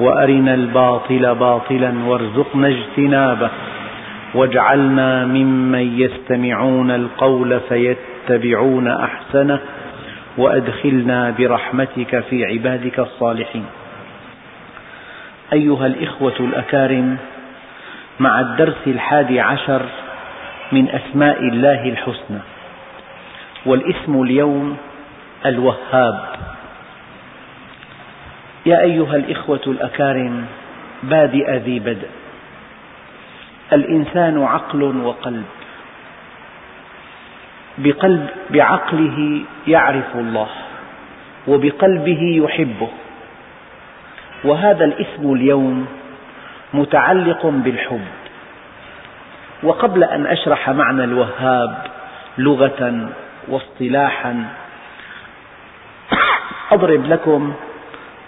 وأرنا الباطل باطلا وارزقنا اجتنابه واجعلنا ممن يستمعون القول فيتبعون أحسنه وأدخلنا برحمتك في عبادك الصالحين. أيها الإخوة الأكارم مع الدرس الحادي عشر من أسماء الله الحسنى والاسم اليوم الوهاب. يا أيها الإخوة الأكارم بادئ ذي بدء. الإنسان عقل وقلب. بقلب بعقله يعرف الله وبقلبه يحبه. وهذا الاسم اليوم متعلق بالحب. وقبل أن أشرح معنى الوهاب لغة واصطلاحا أضرب لكم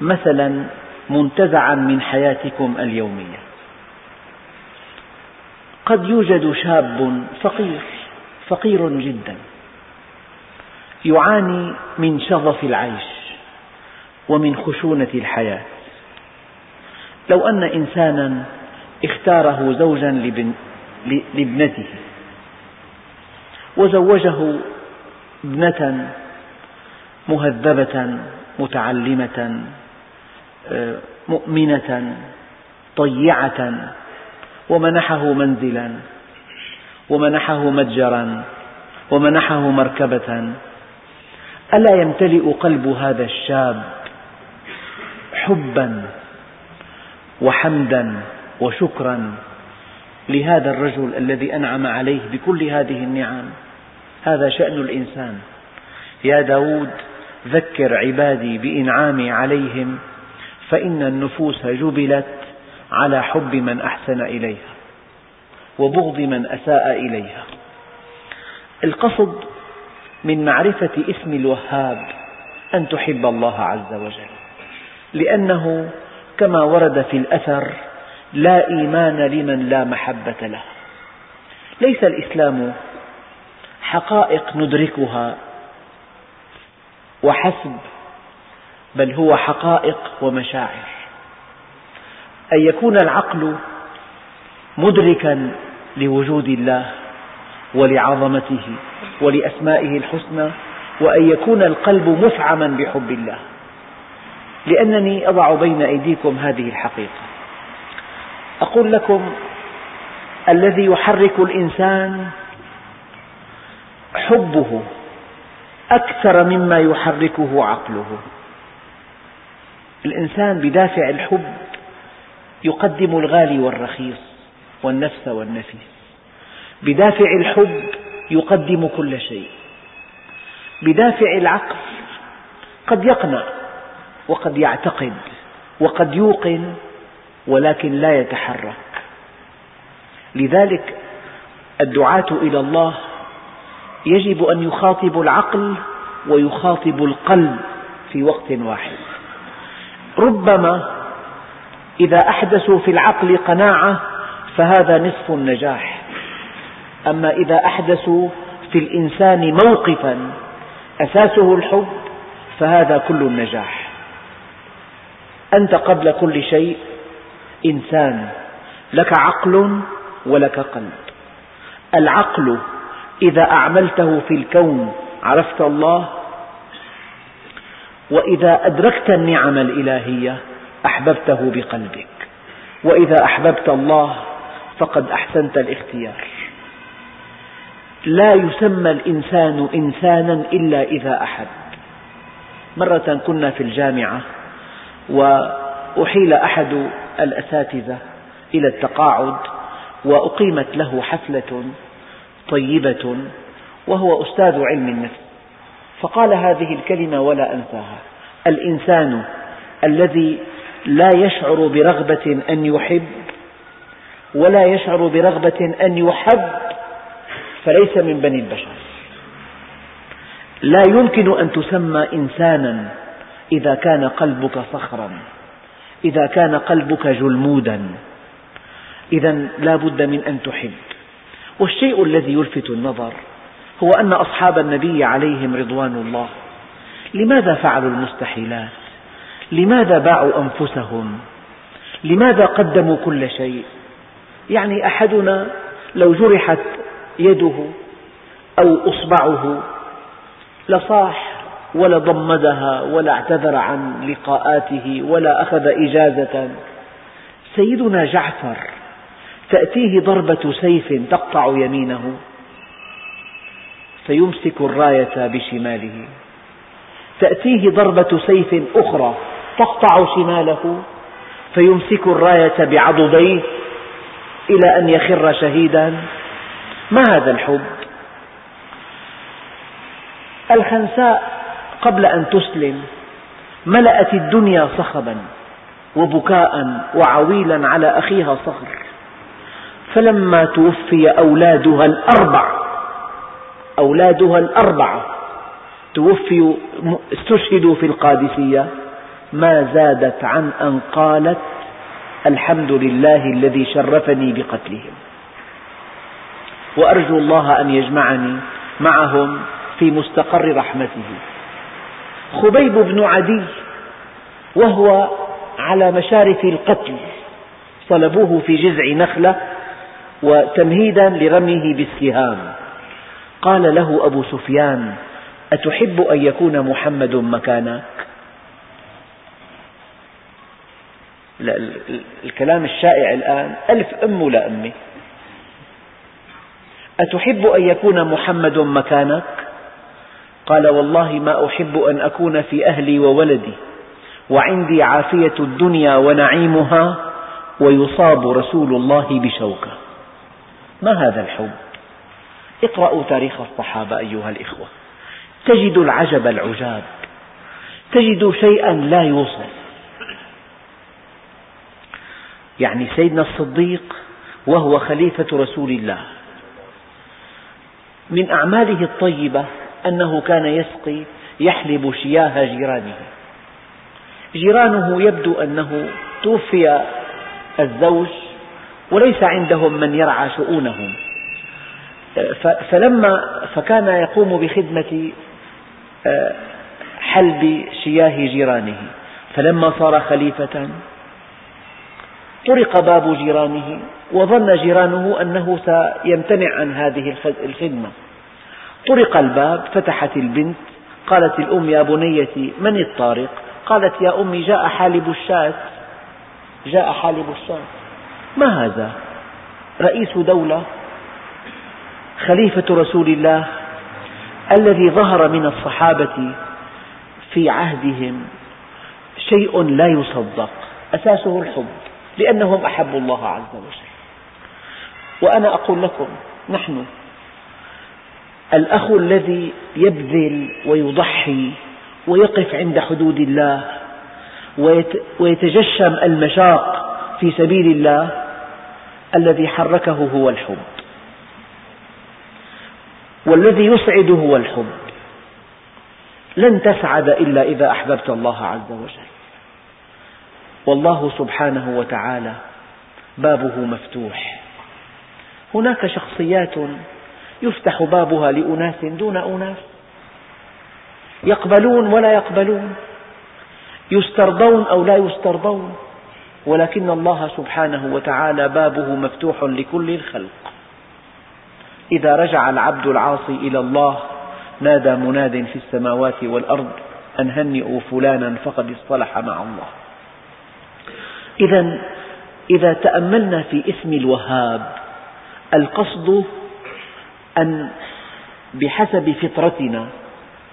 مثلا منتزعا من حياتكم اليومية. قد يوجد شاب فقير فقير جدا يعاني من شظف العيش ومن خشونة الحياة. لو أن إنسانا اختاره زوجا لابنته وزوجه ابنة مهذبة متعلمة مؤمنة طيعة ومنحه منزلا ومنحه متجرا ومنحه مركبة. ألا يمتلئ قلب هذا الشاب حبا وحمدا وشكرا لهذا الرجل الذي أنعم عليه بكل هذه النعم؟ هذا شأن الإنسان. يا داود ذكر عبادي بإنعامي عليهم فإن النفوس جبلت على حب من أحسن إليها وبغض من أساء إليها. القصد من معرفة اسم الوهاب أن تحب الله عز وجل لأنه كما ورد في الأثر لا إيمان لمن لا محبة له. ليس الإسلام حقائق ندركها وحسب بل هو حقائق ومشاعر. أن يكون العقل مدركا لوجود الله ولعظمته ولأسمائه الحسنى وأن يكون القلب مفعما بحب الله. لأنني أضع بين أيديكم هذه الحقيقة. أقول لكم الذي يحرك الإنسان حبه أكثر مما يحركه عقله. الإنسان بدافع الحب يقدم الغالي والرخيص والنفس والنفيس. بدافع الحب يقدم كل شيء. بدافع العقل قد يقنع وقد يعتقد وقد يوقن ولكن لا يتحرك. لذلك الدعاة إلى الله يجب أن يخاطبوا العقل ويخاطبوا القلب في وقت واحد. ربما إذا أحدثوا في العقل قناعة فهذا نصف النجاح. أما إذا أحدثوا في الإنسان موقفا أساسه الحب فهذا كل النجاح. أنت قبل كل شيء إنسان لك عقل ولك قلب. العقل إذا أعملته في الكون عرفت الله؟ وإذا أدركت النعم الإلهية أحببته بقلبك. وإذا أحببت الله فقد أحسنت الاختيار. لا يسمى الإنسان إنسانا إلا إذا أحب. مرة كنا في الجامعة وأحيل أحد الأساتذة إلى التقاعد وأقيمت له حفلة طيبة وهو أستاذ علم النفس. فقال هذه الكلمة ولا أنساها. الإنسان الذي لا يشعر برغبة أن يحب ولا يشعر برغبة أن يحب فليس من بني البشر. لا يمكن أن تسمى إنسانا إذا كان قلبك صخرا إذا كان قلبك جلمودا. إذا لا بد من أن تحب. والشيء الذي يلفت النظر هو أن أصحاب النبي عليهم رضوان الله. لماذا فعلوا المستحيلات؟ لماذا باعوا أنفسهم؟ لماذا قدموا كل شيء؟ يعني أحدنا لو جرحت يده أو إصبعه لصاح ولا ضمدها ولا اعتذر عن لقاءاته ولا أخذ إجازة. سيدنا جعفر تأتيه ضربة سيف تقطع يمينه. فيمسك الراية بشماله. تأتيه ضربة سيف أخرى تقطع شماله فيمسك الراية بعضديه إلى أن يخر شهيدا. ما هذا الحب؟ الخنساء قبل أن تسلم ملأت الدنيا صخبا وبكاء وعويلا على أخيها صخر. فلما توفي أولادها الأربع أولادها الأربعة. توفيوا استشهدوا في القادسية. ما زادت عن أن قالت الحمد لله الذي شرفني بقتلهم. وأرجو الله أن يجمعني معهم في مستقر رحمته. خبيب بن عدي وهو على مشارف القتل صلبوه في جذع نخلة وتمهيدا لرميه بالسهام. قال له أبو سفيان أتحب أن يكون محمد مكانك؟ الكلام الشائع الآن ألف أم ولا أمي؟ أتحب أن يكون محمد مكانك؟ قال والله ما أحب أن أكون في أهلي وولدي وعندي عافية الدنيا ونعيمها ويصاب رسول الله بشوكة. ما هذا الحب؟ اقرأوا تاريخ الصحابة أيها الإخوة. تجد العجب العجاب. تجد شيئا لا يوصف. يعني سيدنا الصديق وهو خليفة رسول الله. من أعماله الطيبة أنه كان يسقي يحلب شياه جيرانه. جيرانه يبدو أنه توفي الزوج وليس عندهم من يرعى شؤونهم. فلما فكان يقوم بخدمة آه، حلب شياه جيرانه فلما صار خليفة طرق باب جيرانه وظن جيرانه أنه سيمتنع عن هذه الخدمة. طرق الباب فتحت البنت قالت الأم يا بنيتي من الطارق؟ قالت يا أمي جاء حالب الشاة. جاء حالب الشاة. ما هذا؟ رئيس دولة؟ خليفة رسول الله الذي ظهر من الصحابة في عهدهم شيء لا يصدق أساسه الحب لأنهم أحبوا الله عز وجل. وأنا أقول لكم نحن الأخ الذي يبذل ويضحي ويقف عند حدود الله ويتجشم المشاق في سبيل الله الذي حركه هو الحب. والذي يسعد هو الحب. لن تسعد إلا إذا أحببت الله عز وجل. والله سبحانه وتعالى بابه مفتوح. هناك شخصيات يفتح بابها لأناس دون أناس. يقبلون ولا يقبلون. يسترضون أو لا يسترضون. ولكن الله سبحانه وتعالى بابه مفتوح لكل الخلق. إذا رجع العبد العاصي إلى الله نادى مناد في السماوات والأرض أن هنئوا فلانا فقد اصطلح مع الله. إذا إذا تأملنا في اسم الوهاب القصد أن بحسب فطرتنا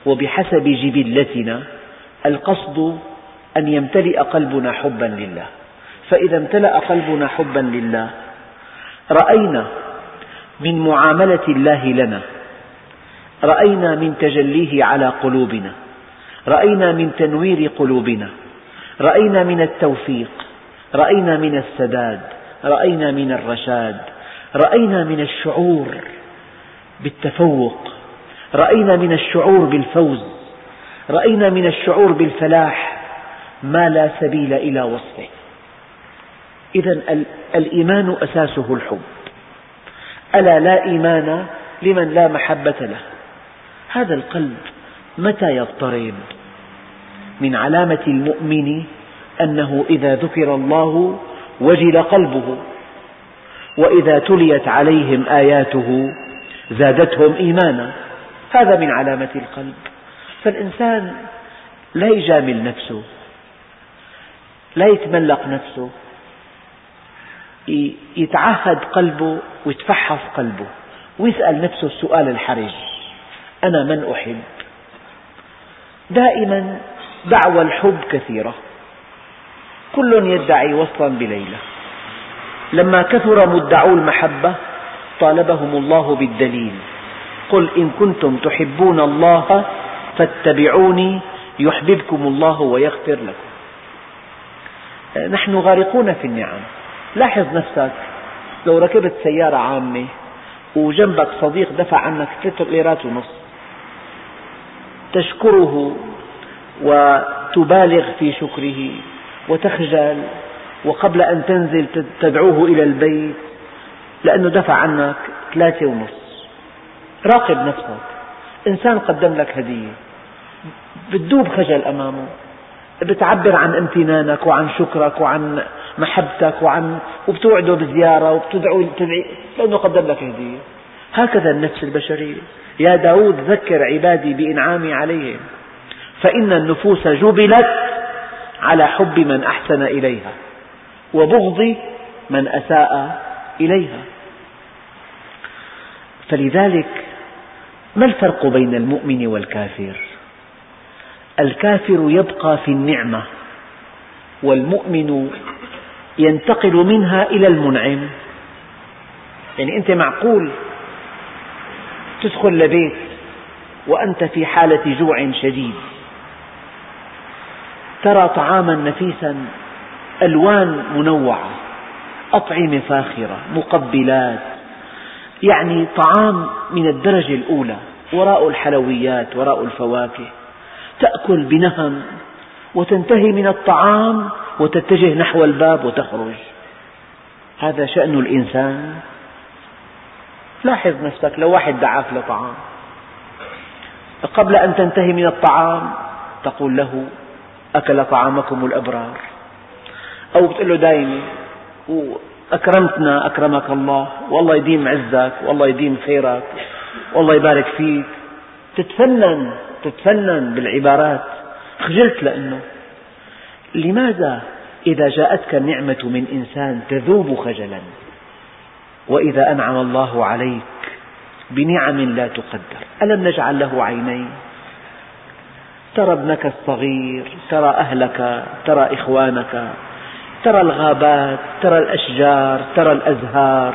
وبحسب جبلتنا القصد أن يمتلئ قلبنا حبا لله. فإذا امتلأ قلبنا حبا لله رأينا من معاملة الله لنا. رأينا من تجليه على قلوبنا. رأينا من تنوير قلوبنا. رأينا من التوفيق. رأينا من السداد. رأينا من الرشاد. رأينا من الشعور بالتفوق. رأينا من الشعور بالفوز. رأينا من الشعور بالفلاح. ما لا سبيل إلى وصفه. إذا الإيمان أساسه الحب. ألا لا إيمان لمن لا محبة له. هذا القلب متى يضطرب من علامة المؤمن أنه إذا ذكر الله وجل قلبه وإذا تليت عليهم آياته زادتهم إيمانا. هذا من علامة القلب. فالإنسان لا يجامل نفسه لا يتملق نفسه يتعهد قلبه ويتفحص قلبه ويسأل نفسه السؤال الحرج. أنا من أحب؟ دائما دعوى الحب كثيرة. كل يدعي وصلا بليلى لما كثر مدعو المحبة طالبهم الله بالدليل. قل إن كنتم تحبون الله فاتبعوني يحببكم الله ويغفر لكم. نحن غارقون في النعم. لاحظ نفسك. لو ركبت سيارة عامة وجنبك صديق دفع عنك ثلاثة ليرات ونص. تشكره وتبالغ في شكره وتخجل وقبل أن تنزل تدعوه إلى البيت لأنه دفع عنك ثلاثة ونص. راقب نفسك. إنسان قدم لك هدية. بتذوب خجل أمامه. بتعبر عن امتنانك وعن شكرك وعن محبتك وعن وبتوعده بزيارة وبتدعو تدعي لأنه قدم لك هدية. هكذا النفس البشرية. يا داود ذكر عبادي بإنعامي عليهم. فإن النفوس جبلت على حب من أحسن إليها وبغض من أساء إليها. فلذلك ما الفرق بين المؤمن والكافر؟ الكافر يبقى في النعمة والمؤمن ينتقل منها إلى المنعم. يعني أنت معقول تدخل لبيت وأنت في حالة جوع شديد ترى طعاما نفيسا ألوان منوعة أطعمة فاخرة مقبلات يعني طعام من الدرجة الأولى وراء الحلويات وراء الفواكه. تأكل بنهم وتنتهي من الطعام وتتجه نحو الباب وتخرج. هذا شأن الإنسان. لاحظ نفسك لو واحد دعاك لطعام قبل أن تنتهي من الطعام تقول له أكل طعامكم الأبرار؟ أو بتقول له دايمي أكرمتنا أكرمك الله والله يديم عزك والله يديم خيرك والله يبارك فيك. تتفنن. تتفنن بالعبارات. خجلت لأنه لماذا إذا جاءتك النعمة من إنسان تذوب خجلا؟ وإذا أنعم الله عليك بنعم لا تقدر. ألم نجعل له عينين؟ ترى ابنك الصغير ترى أهلك ترى إخوانك ترى الغابات ترى الأشجار ترى الأزهار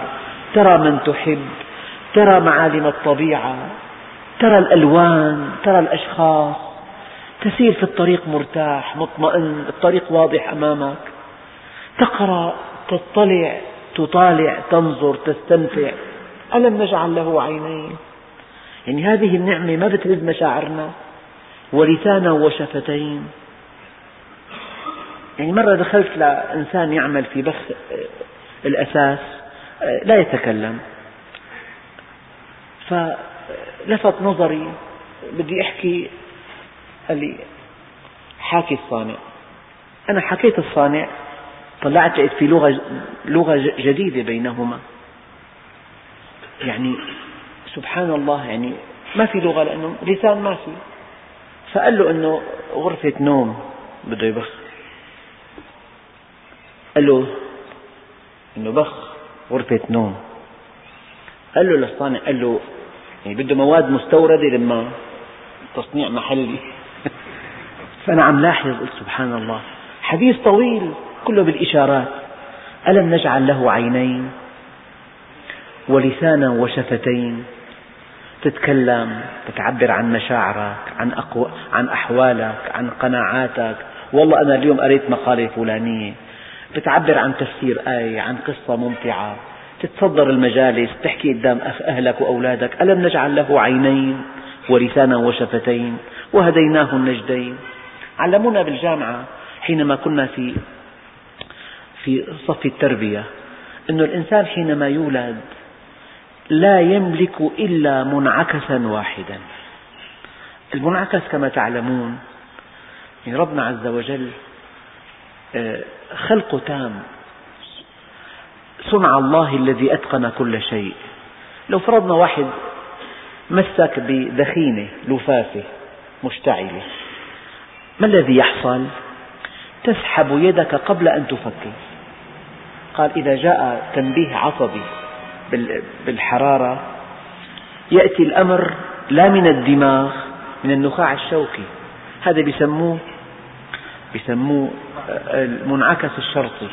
ترى من تحب ترى معالم الطبيعة. ترى الألوان ترى الأشخاص تسير في الطريق مرتاح مطمئن الطريق واضح أمامك. تقرأ تطلع تطالع تنظر تستمتع ألم نجعل له عينين؟ يعني هذه النعمة ما بتهز مشاعرنا. ولسانا وشفتين. يعني مرة دخلت لإنسان يعمل في بخ الأساس لا يتكلم. فلفت نظري بدي أحكي قال لي حاكي الصانع. أنا حكيت الصانع طلعت لقيت في لغة لغة جديدة بينهما. يعني سبحان الله يعني ما في لغة لأنه لسان ما في. فقال له أنه غرفة نوم بده يبخ. قال له أنه بخ غرفة نوم. قال له للصانع قال له يعني بده مواد مستوردة لما تصنيع محلي. فأنا عم لاحظ قلت سبحان الله حديث طويل كله بالإشارات. ألم نجعل له عينين ولسانا وشفتين؟ تتكلم تتعبر عن مشاعرك عن, أقو... عن أحوالك عن قناعاتك. والله أنا اليوم قريت مقالة فلانية. بتعبر عن تفسير آية عن قصة ممتعة. تتصدر المجالس تحكي قدام أهلك وأولادك ألم نجعل له عينين ولسانا وشفتين وهديناه النجدين؟ علمونا بالجامعة حينما كنا في في صف التربية أن الإنسان حينما يولد لا يملك إلا منعكسا واحدا. المنعكس كما تعلمون يعني ربنا عز وجل آه، خلق تام. صنع الله الذي أتقن كل شيء. لو فرضنا واحد مسك بدخينة لفافة مشتعلة ما الذي يحصل؟ تسحب يدك قبل أن تفكر. قال إذا جاء تنبيه عصبي بالحرارة يأتي الأمر لا من الدماغ من النخاع الشوكي. هذا بيسموه بيسموه المنعكس الشرطي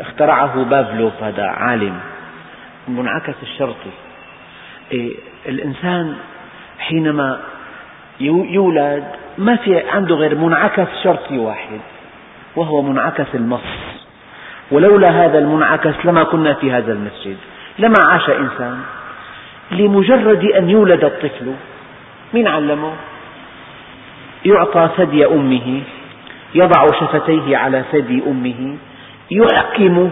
اخترعه بافلوف هذا عالم. المنعكس الشرطي إيه، الإنسان حينما يولد ما في عنده غير منعكس شرطي واحد وهو منعكس المص ولولا هذا المنعكس لما كنا في هذا المسجد. لما عاش إنسان. لمجرد أن يولد الطفل من علمه؟ يعطى ثدي أمه يضع شفتيه على ثدي أمه يحكم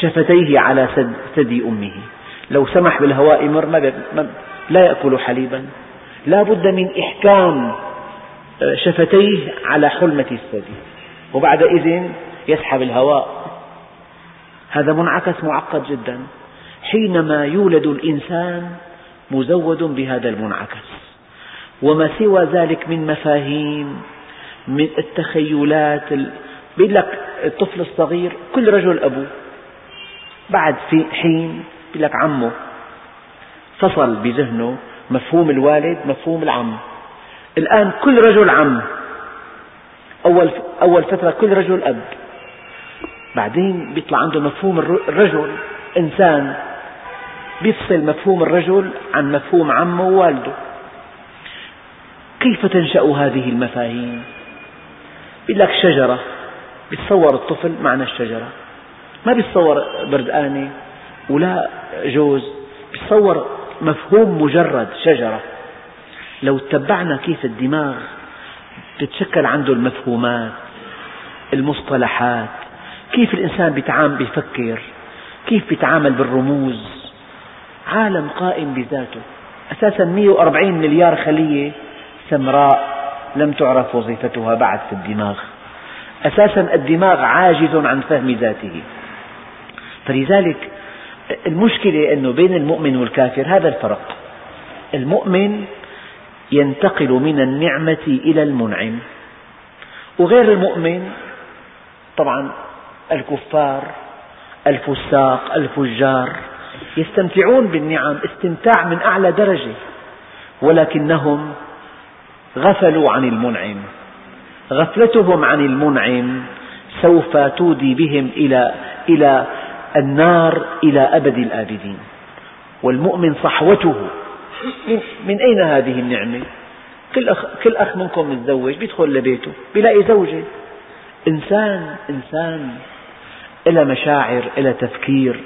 شفتيه على ثدي أمه. لو سمح بالهواء مر ما لا يأكل حليبا. لا بد من إحكام آه، شفتيه على حلمة الثدي وبعد إذن يسحب الهواء. هذا منعكس معقد جدا. حينما يولد الإنسان مزود بهذا المنعكس. وما سوى ذلك من مفاهيم من التخيلات بيقول لك الطفل الصغير كل رجل أبوه. بعد في حين بيقول لك عمه فصل بذهنه مفهوم الوالد مفهوم العم. الآن كل رجل عم. أول أول فترة كل رجل أب. بعدين بيطلع عنده مفهوم الرجل إنسان. بيفصل مفهوم الرجل عن مفهوم عمه ووالده. كيف تنشأ هذه المفاهيم؟ يقول لك شجرة. بيتصور الطفل معنى الشجرة. ما بيتصور بردقانة ولا جوز بيتصور مفهوم مجرد شجرة. لو تبعنا كيف الدماغ تتشكل عنده المفهومات المصطلحات كيف الإنسان بيتعامل بيفكر كيف بيتعامل بالرموز. عالم قائم بذاته. أساسا 140 مليار خلية سمراء لم تعرف وظيفتها بعد في الدماغ. أساسا الدماغ عاجز عن فهم ذاته. فلذلك المشكلة أنه بين المؤمن والكافر هذا الفرق. المؤمن ينتقل من النعمة إلى المنعم وغير المؤمن طبعا الكفار الفساق الفجار يستمتعون بالنعم استمتاع من أعلى درجة ولكنهم غفلوا عن المنعم. غفلتهم عن المنعم سوف تودي بهم إلى إلى النار إلى أبد الآبدين. والمؤمن صحوته من أين هذه النعمة؟ كل أخ, كل أخ منكم متزوج بيدخل لبيته بيلاقي زوجة. إنسان إنسان إلى مشاعر إلى تفكير.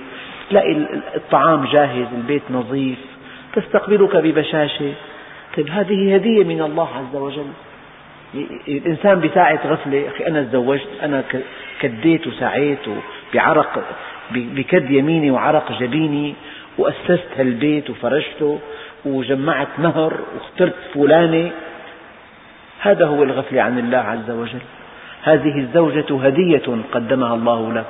تلاقي الطعام جاهز البيت نظيف. تستقبلك ببشاشة. طيب هذه هدية من الله عز وجل. الإنسان بساعة غفلة أخي أنا تزوجت أنا كديت وسعيت بعرق بكد يميني وعرق جبيني وأسست هالبيت وفرشته وجمعت مهر واخترت فلانة. هذا هو الغفلة عن الله عز وجل. هذه الزوجة هدية قدمها الله لك.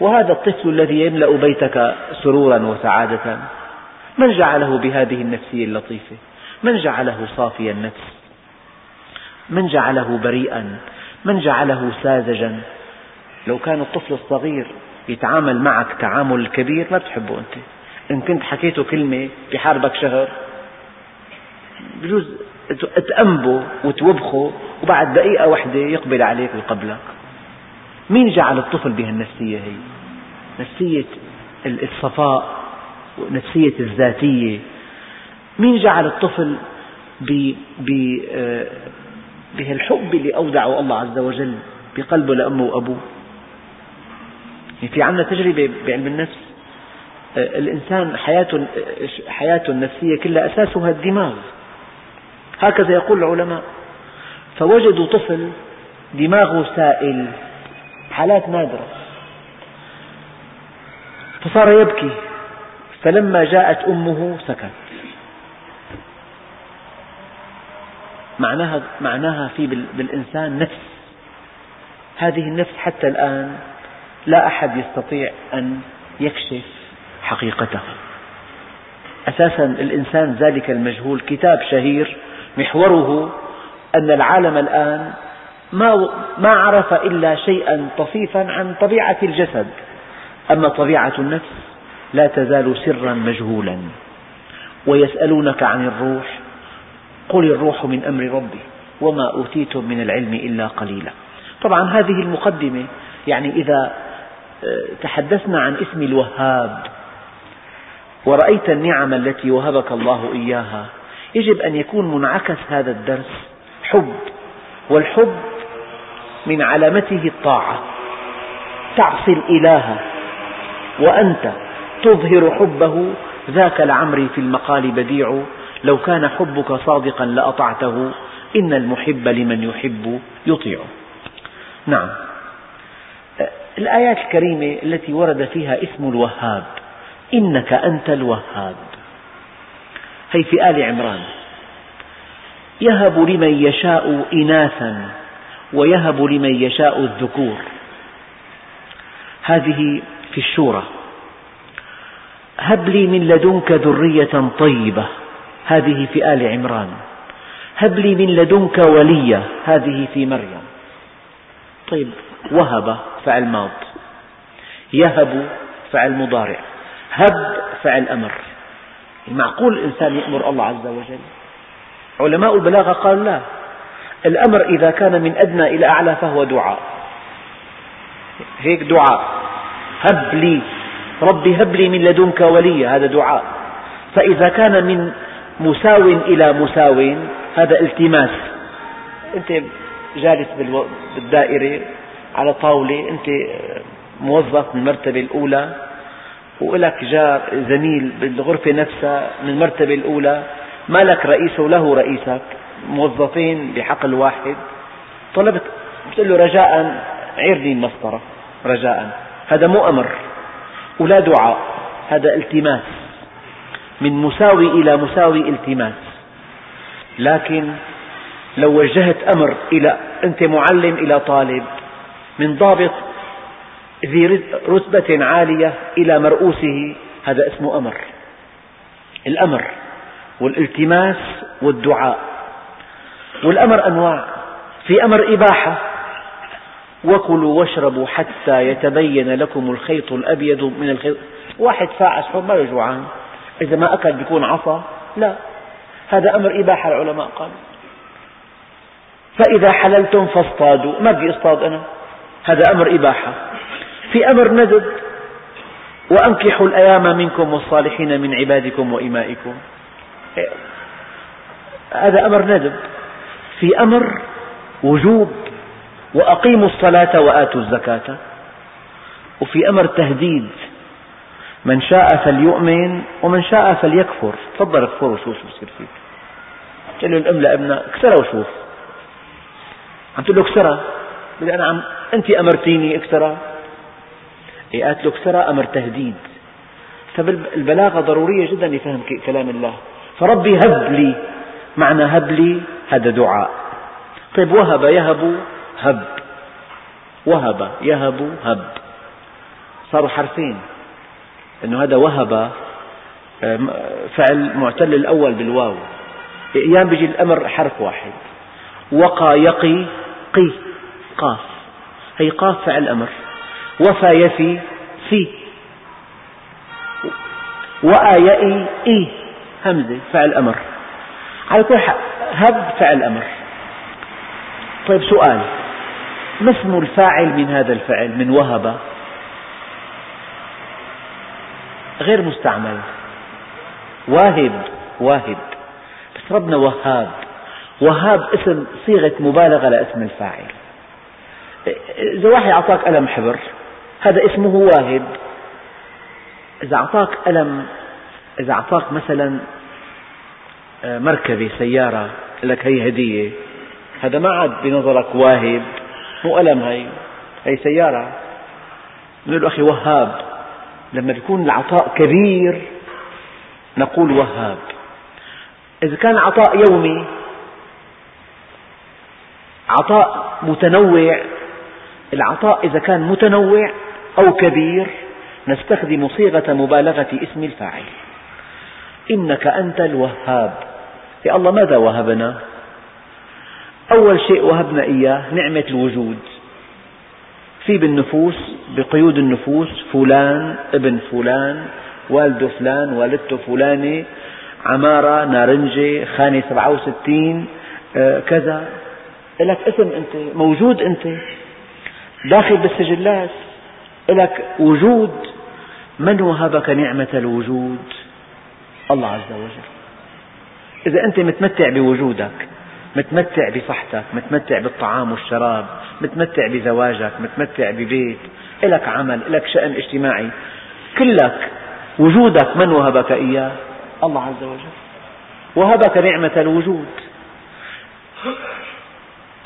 وهذا الطفل الذي يملأ بيتك سرورا وسعادة من جعله بهذه النفسية اللطيفة؟ من جعله صافي النفس؟ من جعله بريئا من جعله ساذجا. لو كان الطفل الصغير يتعامل معك تعامل الكبير ما بتحبه أنت. إن كنت حكيته كلمة بحاربك شهر بجوز تأنبه وتوبخه وبعد دقيقة واحدة يقبل عليك ويقبلك مين جعل الطفل بهالنفسية هي؟ نفسية الصفاء نفسية الذاتية. مين جعل الطفل بهالحب اللي أودعه الله عز وجل بقلبه لأمه وأبوه. يعني في عندنا تجربة بعلم النفس الإنسان حياته, حياته النفسية كلها أساسها الدماغ. هكذا يقول العلماء فوجدوا طفل دماغه سائل حالات نادرة. فصار يبكي فلما جاءت أمه سكت. معناها, معناها في بالإنسان نفس. هذه النفس حتى الآن لا أحد يستطيع أن يكشف حقيقته. أساسا الإنسان ذلك المجهول. كتاب شهير محوره أن العالم الآن ما, ما عرف إلا شيئا طفيفا عن طبيعة الجسد. أما طبيعة النفس لا تزال سرا مجهولا. ويسألونك عن الروح قل الروح من أمر ربي وما أوتيتم من العلم إلا قليلا. طبعا هذه المقدمة يعني إذا آه، تحدثنا عن اسم الوهاب. ورأيت النعم التي وهبك الله إياها. يجب أن يكون منعكس هذا الدرس حب. والحب من علامته الطاعة. تعصي الإله وأنت تظهر حبه ذاك لعمري في المقال بديع. لو كان حبك صادقا لأطعته إن المحب لمن يحب يطيع نعم. الآيات الكريمة التي ورد فيها اسم الوهاب إنك أنت الوهاب. هي في آل عمران. يهب لمن يشاء إناثا ويهب لمن يشاء الذكور. هذه في الشورى. هب لي من لدنك ذرية طيبة. هذه في آل عمران. هب لي من لدنك وليا. هذه في مريم. طيب وهب فعل ماض. يهب فعل مضارع. هب فعل أمر. معقول الإنسان يأمر الله عز وجل. علماء البلاغة قالوا لا. الأمر إذا كان من أدنى إلى أعلى فهو دعاء. هيك دعاء. هب لي. ربي هب لي من لدنك وليا. هذا دعاء. فإذا كان من مساو إلى مساو هذا التماس. أنت جالس بالدائرة على طاولة أنت موظف من المرتبة الأولى ولك جار زميل بالغرفة نفسها من المرتبة الأولى ما لك رئيس وله رئيسك موظفين بحقل واحد. طلبت بتقول له رجاء عيرني المسطرة رجاء. هذا مو أمر ولا دعاء هذا التماس. من مساوي إلى مساوي التماس. لكن لو وجهت أمر إلى أنت معلم إلى طالب من ضابط ذي رتبة عالية إلى مرؤوسه هذا اسمه أمر. الأمر والالتماس والدعاء. والأمر أنواع. في أمر إباحة. وكلوا واشربوا حتى يتبين لكم الخيط الأبيض من الخيط. واحد سحور ما جوعان إذا ما أكل بيكون عصى لا. هذا أمر إباحة العلماء قالوا. فإذا حللتم فاصطادوا. ما بدي اصطاد أنا؟ هذا أمر إباحة. في أمر ندب وأنكحوا الأيام منكم والصالحين من عبادكم وإمائكم. هذا أمر ندب في أمر وجوب. وأقيموا الصلاة وآتوا الزكاة. وفي أمر تهديد. من شاء فليؤمن ومن شاء فليكفر. تفضل اكفر وشوف شو بصير فيك. قال له الأم لابنها اكسرها وشوف. عم تقول له اكسرها؟ أنا عم أنت أمرتيني اكسرها. إيه قالت له اكسرها أمر تهديد. فالبلاغة ضرورية جدا لفهم كلام الله. فربي هب لي. معنى هب لي هذا دعاء. طيب وهب يهب هب. وهب يهب هب. صاروا حرفين. أنه هذا وهب فعل معتل الأول بالواو. أيام بيجي الأمر حرف واحد. وقى يقي قي قاف. هي قاف فعل أمر. وفى يفي في. وأى يئي إي همزة فعل أمر. على كل حال هب فعل أمر. طيب سؤال. ما اسم الفاعل من هذا الفعل؟ من وهب. غير مستعمل. واهب واهب. بس ربنا وهاب. وهاب اسم صيغة مبالغة لاسم الفاعل. إذا واحد أعطاك قلم حبر هذا اسمه واهب. إذا أعطاك قلم إذا أعطاك مثلا آه، مركبة سيارة لك هي هدية هذا ما عاد بنظرك واهب. مو قلم هي هي سيارة. نقول له أخي وهاب. لما يكون العطاء كبير نقول وهاب. إذا كان عطاء يومي عطاء متنوع العطاء إذا كان متنوع أو كبير نستخدم صيغة مبالغة اسم الفاعل. إنك أنت الوهاب. يا الله ماذا وهبنا؟ أول شيء وهبنا إياه نعمة الوجود. في بالنفوس بقيود النفوس فلان ابن فلان والده فلان والدته فلانة عمارة نارنجة خانة سبعة وستين آه، كذا. لك اسم أنت موجود أنت داخل بالسجلات. لك وجود. من وهبك نعمة الوجود؟ الله عز وجل. إذا أنت متمتع بوجودك متمتع بصحتك متمتع بالطعام والشراب متمتع بزواجك متمتع ببيت لك عمل لك شأن اجتماعي. كلك وجودك من وهبك إياه؟ الله عز وجل. وهبك نعمة الوجود.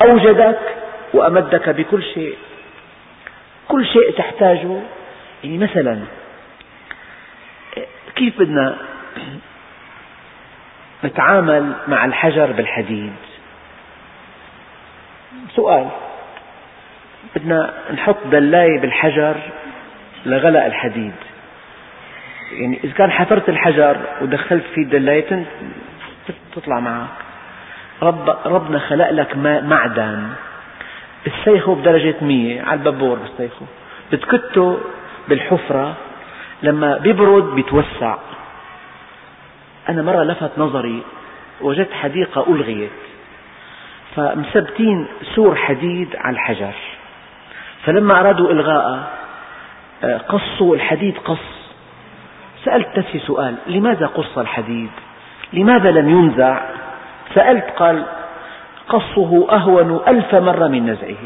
أوجدك وأمدك بكل شيء. كل شيء تحتاجه. يعني مثلا كيف بدنا نتعامل مع الحجر بالحديد؟ سؤال. بدنا نحط دلاية بالحجر لغلق الحديد. يعني إذا كان حفرت الحجر ودخلت فيه دلاية تطلع معك. رب ربنا خلق لك معدن. بتسيخه بدرجة مية على البابور بتسيخه بتكته بالحفرة. لما بيبرد بيتوسع أنا مرة لفت نظري وجدت حديقة ألغيت. فمثبتين سور حديد على الحجر. فلما أرادوا إلغاءه آه، قصوا الحديد قص. سألت نفسي سؤال لماذا قص الحديد؟ لماذا لم ينزع؟ سألت قال قصه أهون ألف مرة من نزعه.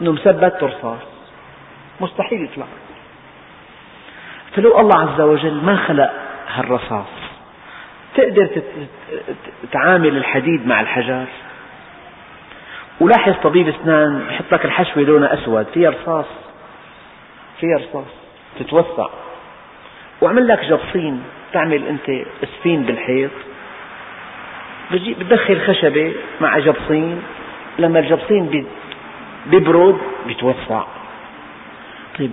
أنه مثبت رصاص. مستحيل يطلع. فلو الله عز وجل ما خلق هالرصاص تقدر تعامل الحديد مع الحجر؟ ولاحظ طبيب اسنان يحط لك الحشوة لونها أسود فيها رصاص فيها رصاص تتوسع. وعمل لك جبصين تعمل أنت اسفين بالحيط. بتدخل خشبة مع جبصين لما الجبصين بيبرد بيتوسع. طيب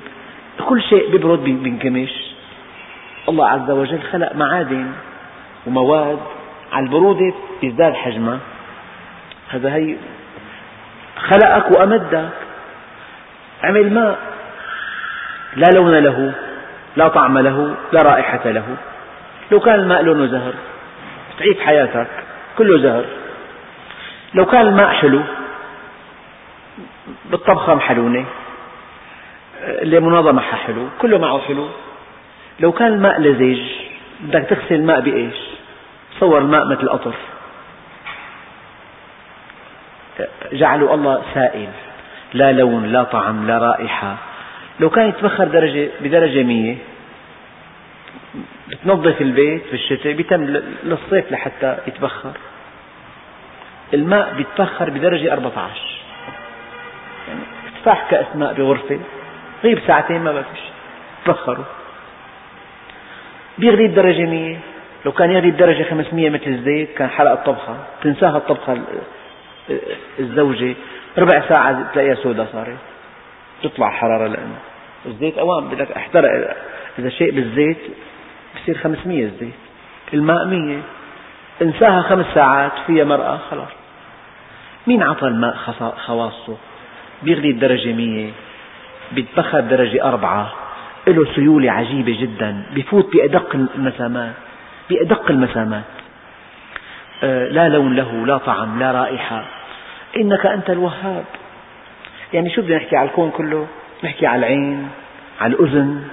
كل شيء بيبرد بينكمش الله عز وجل خلق معادن ومواد على البرودة يزداد حجمها. هذا هي خلقك وأمدك. عمل ماء لا لون له لا طعم له لا رائحة له. لو كان الماء لونه زهر تعيش حياتك كله زهر. لو كان الماء حلو بالطبخة محلونة معها حلو كله معه حلو. لو كان الماء لزج بدك تغسل الماء بإيش؟ تصور الماء مثل قطر جعلوا الله سائل. لا لون لا طعم لا رائحة. لو كان يتبخر درجة بدرجة مية بتنظف البيت في الشتاء بيتم للصيف لحتى يتبخر. الماء بيتبخر بدرجة 14 يعني تفاح كأس ماء بغرفة غيب ساعتين ما بفش تبخروا. بيغلي بدرجة 100 لو كان يغلي بدرجة 500 مثل الزيت كان حرق الطبخة. تنساها الطبخة الزوجة ربع ساعة تلاقيها سوداء صارت. تطلع حرارة لأنه الزيت أوام بدك أحترق. إذا شيء بالزيت بصير 500 الزيت الماء 100 انساها خمس ساعات فيها مرأة خلاص. مين عطى الماء خواصه؟ بيغلي بدرجة 100 بيتبخر درجة أربعة. له سيولة عجيبة جدا. بفوت بأدق المسامات. بأدق المسامات. آه، لا لون له لا طعم لا رائحة. إنك أنت الوهاب. يعني شو بدنا نحكي على الكون كله؟ نحكي على العين على الأذن.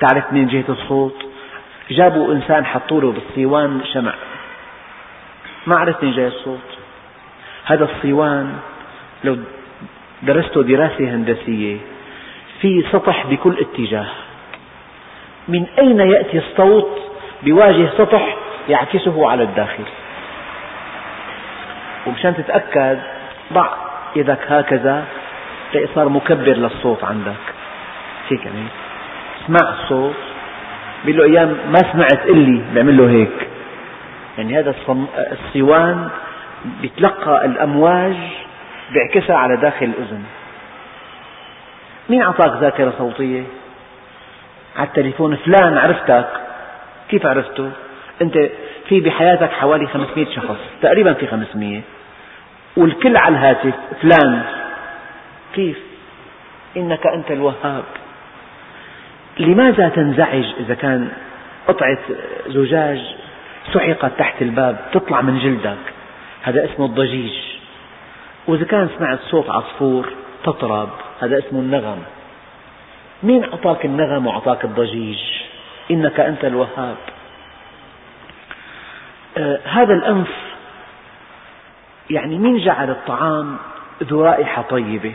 تعرف من جهة الصوت؟ جابوا إنسان حطوا له بالصيوان شمع. ما عرف من جاي الصوت. هذا الصيوان لو درست دراسة هندسية في سطح بكل اتجاه. من أين يأتي الصوت بواجه سطح يعكسه على الداخل؟ ومشان تتأكد ضع يدك هكذا صار مكبر للصوت عندك. هيك يعني اسمع الصوت. بيقول له أيام ما سمعت إلي بيعمل له هيك. يعني هذا الصوان بيتلقى الأمواج بيعكسها على داخل الأذن. مين أعطاك ذاكرة صوتية؟ على التليفون فلان عرفتك. كيف عرفته؟ أنت في بحياتك حوالي 500 شخص. تقريبا في 500 والكل على الهاتف فلان. كيف؟ إنك أنت الوهاب. لماذا تنزعج إذا كان قطعة زجاج سحقت تحت الباب تطلع من جلدك؟ هذا اسمه الضجيج. وإذا كان سمعت صوت عصفور تطرب هذا اسمه النغم. مين أعطاك النغم وأعطاك الضجيج؟ إنك أنت الوهاب. آه هذا الأنف يعني مين جعل الطعام ذو رائحة طيبة؟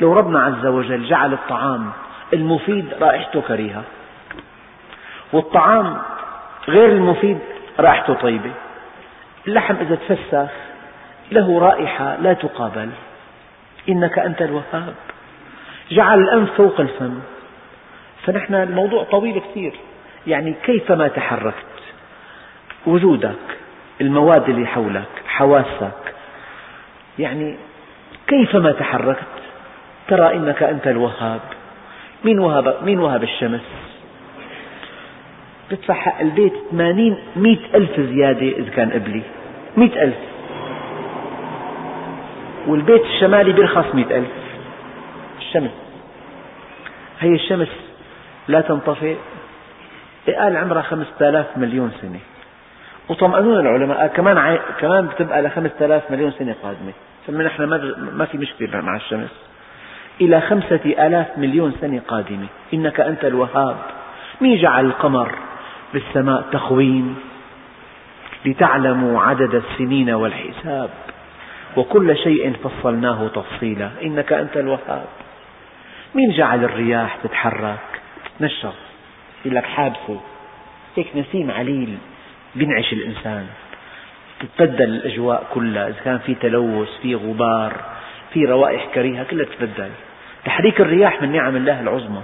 لو ربنا عز وجل جعل الطعام المفيد رائحته كريهة. والطعام غير المفيد رائحته طيبة. اللحم إذا تفسخ له رائحة لا تقابل. إنك أنت الوهاب. جعل الأنف فوق الفم. فنحن الموضوع طويل كثير. يعني كيفما تحركت. وجودك المواد اللي حولك حواسك يعني كيفما تحركت ترى إنك أنت الوهاب. مين وهب, مين وهب الشمس؟ بدفع حق البيت 80 مئة ألف زيادة إذا كان قبلي. مئة ألف. والبيت الشمالي بيرخص مئة ألف. الشمس. هي الشمس لا تنطفئ. قال عمرها خمسة آلاف مليون سنة. وطمأنونا العلماء. كمان عي... كمان بتبقى لخمسة آلاف مليون سنة قادمة. فنحن ما في مشكلة مع الشمس. إلى خمسة آلاف مليون سنة قادمة. إنك أنت الوهاب. مين جعل القمر بالسماء تخوين لتعلموا عدد السنين والحساب؟ وكل شيء فصلناه تفصيلا. إنك أنت الوهاب. مين جعل الرياح تتحرك؟ تتنشط يقول لك حابسة. هيك نسيم عليل. بينعش الإنسان. تتبدل الأجواء كلها إذا كان في تلوث في غبار في روائح كريهة كلها تتبدل. تحريك الرياح من نعم الله العظمى.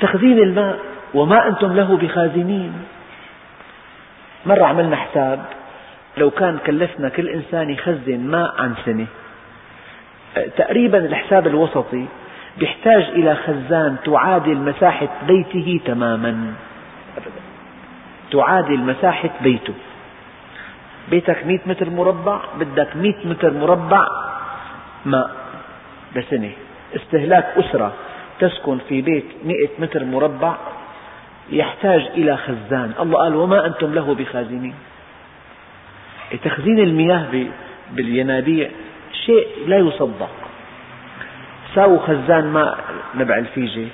تخزين الماء وما أنتم له بخازنين. مرة عملنا حساب لو كان كلفنا كل إنسان يخزن ماء عن سنة تقريبا الحساب الوسطي يحتاج إلى خزان تعادل مساحة بيته تماما. تعادل مساحة بيته. بيتك 100 متر مربع بدك 100 متر مربع ماء بسنة. استهلاك أسرة تسكن في بيت 100 متر مربع يحتاج إلى خزان. الله قال وما أنتم له بخازنين. تخزين المياه بالينابيع شيء لا يصدق. ساووا خزان ماء نبع الفيجة.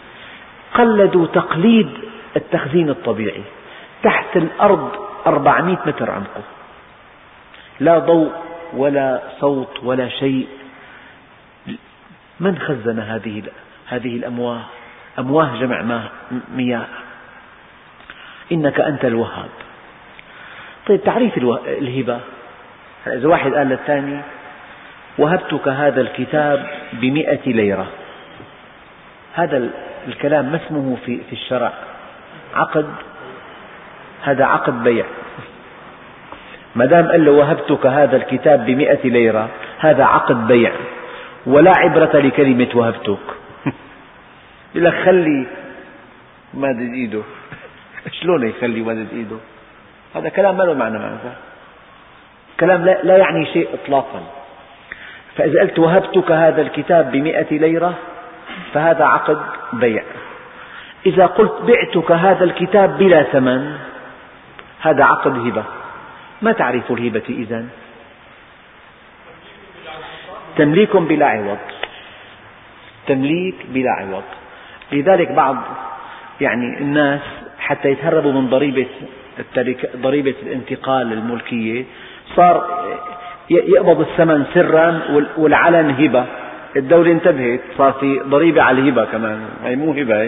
قلدوا تقليد التخزين الطبيعي. تحت الأرض 400 متر عمقه. لا ضوء ولا صوت ولا شيء. من خزن هذه هذه الأمواه؟ أمواه جمع مياه. إنك أنت الوهاب. طيب تعريف الهبة. إذا واحد قال للثاني وهبتك هذا الكتاب بمئة ليرة. هذا الكلام ما اسمه في, في الشرع؟ عقد؟ هذا عقد بيع. ما دام قال له وهبتك هذا الكتاب بمئة ليرة هذا عقد بيع. ولا عبرة لكلمة وهبتك. يقول لك خلي مادد إيده. شلون يخلي مادد إيده؟ هذا كلام ما له معنى معنى كلام لا يعني شيء اطلاقا. فإذا قلت وهبتك هذا الكتاب بمئة ليرة فهذا عقد بيع. إذا قلت بعتك هذا الكتاب بلا ثمن هذا عقد هبة ما تعرف الهبة إذن؟ تمليك بلا عوض. تمليك بلا عوض. لذلك بعض يعني الناس حتى يتهربوا من ضريبة ضريبة الانتقال الملكية صار يقبض الثمن سرا والعلن هبة. الدولة انتبهت صار في ضريبة على الهبة كمان. هي مو هبة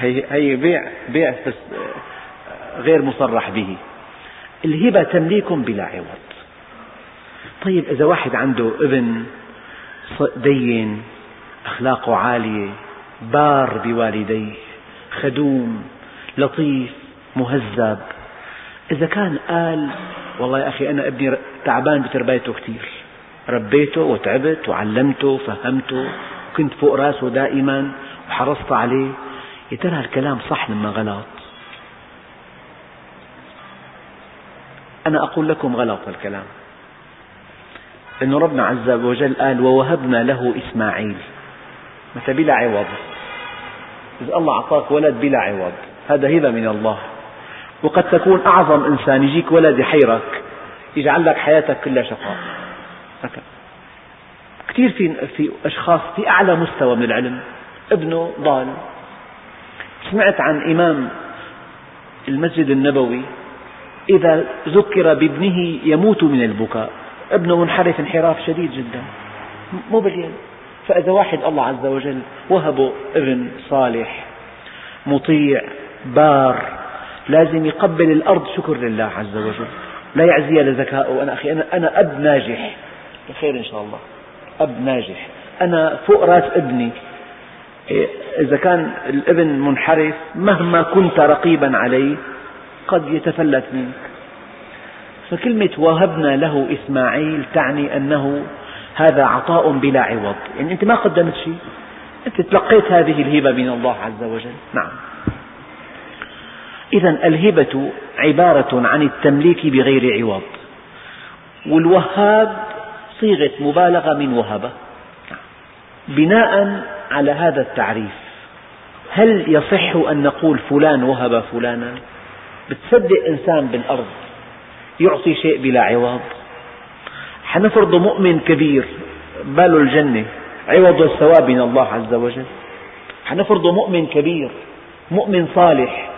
هي, هي بيع بيع غير مصرح به. الهبة تمليك بلا عوض. طيب إذا واحد عنده ابن دين أخلاقه عالية بار بوالديه خدوم لطيف مهذب إذا كان قال والله يا أخي أنا ابني تعبان بتربيته كثير ربيته وتعبت وعلمته وفهمته وكنت فوق راسه دائما وحرصت عليه. يا ترى الكلام صح لما غلط؟ أنا أقول لكم غلط الكلام. أن ربنا عز وجل قال ووهبنا له إسماعيل. متى بلا عوض. إذا الله أعطاك ولد بلا عوض. هذا هبة من الله. وقد تكون أعظم إنسان يجيك ولد يحيرك يجعل لك حياتك كلها شقاء. كثير في في أشخاص في أعلى مستوى من العلم. ابنه ضال. سمعت عن إمام المسجد النبوي إذا ذكر بابنه يموت من البكاء. ابنه منحرف انحراف شديد جدا. مو باليد فإذا واحد الله عز وجل. وهبه ابن صالح. مطيع. بار. لازم يقبل الأرض شكر لله عز وجل. لا يعزيها لذكائه أنا أخي أنا, أنا أب ناجح. بخير إن شاء الله. أب ناجح. أنا فوق رأس ابني. إيه، إذا كان الابن منحرف مهما كنت رقيبا عليه قد يتفلت منك. فكلمة وهبنا له إسماعيل تعني أنه هذا عطاء بلا عوض. يعني أنت ما قدمت شيء. أنت تلقيت هذه الهبة من الله عز وجل. نعم. إذا الهبة عبارة عن التمليك بغير عوض. والوهاب صيغة مبالغة من وهبة. بناء على هذا التعريف. هل يصح أن نقول فلان وهب فلانا؟ بتصدق إنسان بالأرض يعطي شيء بلا عوض. حنفرض مؤمن كبير باله الجنة عوض الثواب من الله عز وجل. حنفرض مؤمن كبير مؤمن صالح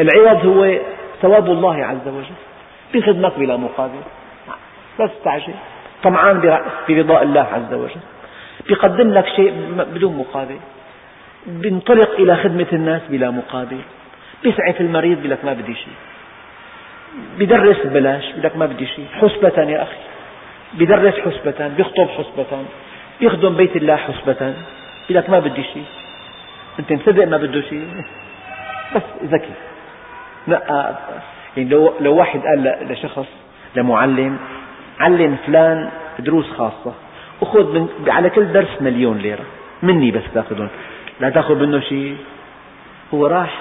العوض هو ثواب الله عز وجل. بخدمك بلا مقابل. لا تستعجل طمعان برضاء الله عز وجل. بيقدم لك شيء بدون مقابل. بينطلق إلى خدمة الناس بلا مقابل. بيسعف المريض بيقول لك ما بدي شيء. بيدرس ببلاش بيقول لك ما بدي شيء. حسبة يا أخي. بيدرس حسبة بيخطب حسبة بيخدم بيت الله حسبة بيقول لك ما بدي شيء. أنت مصدق ما بده شيء؟ بس ذكي. يعني لو, لو واحد قال لشخص لمعلم علم فلان دروس خاصة وخذ من على كل درس مليون ليرة. مني بس تاخذهم. لا تاخذ منه شيء. هو راح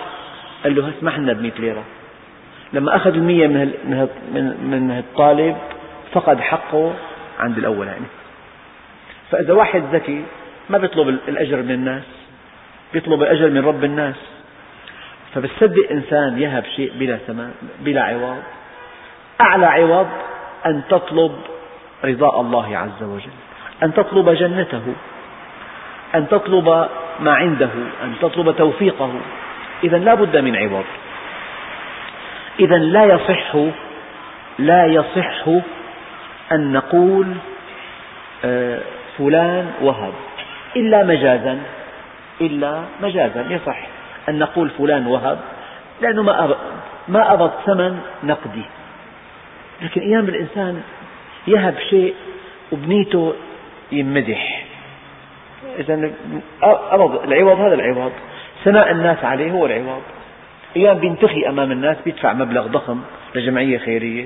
قال له اسمح لنا ب ليرة. لما أخذ المية من من من الطالب فقد حقه عند الأول يعني. فإذا واحد ذكي ما بيطلب الأجر من الناس بيطلب الأجر من رب الناس. فبتصدق إنسان يهب شيء بلا ثمن بلا عوض. أعلى عوض أن تطلب رضاء الله عز وجل أن تطلب جنته أن تطلب ما عنده أن تطلب توفيقه. إذا لا بد من عوض. إذا لا يصح لا يصح أن نقول آه، فلان وهب. إلا مجازا إلا مجازا يصح أن نقول فلان وهب لأنه ما ما أبط ثمن نقدي. لكن أيام الإنسان يهب شيء وبنيته يمدح إذا العوض هذا العوض. ثناء الناس عليه هو العوض. أيام بينتخي أمام الناس بيدفع مبلغ ضخم لجمعية خيرية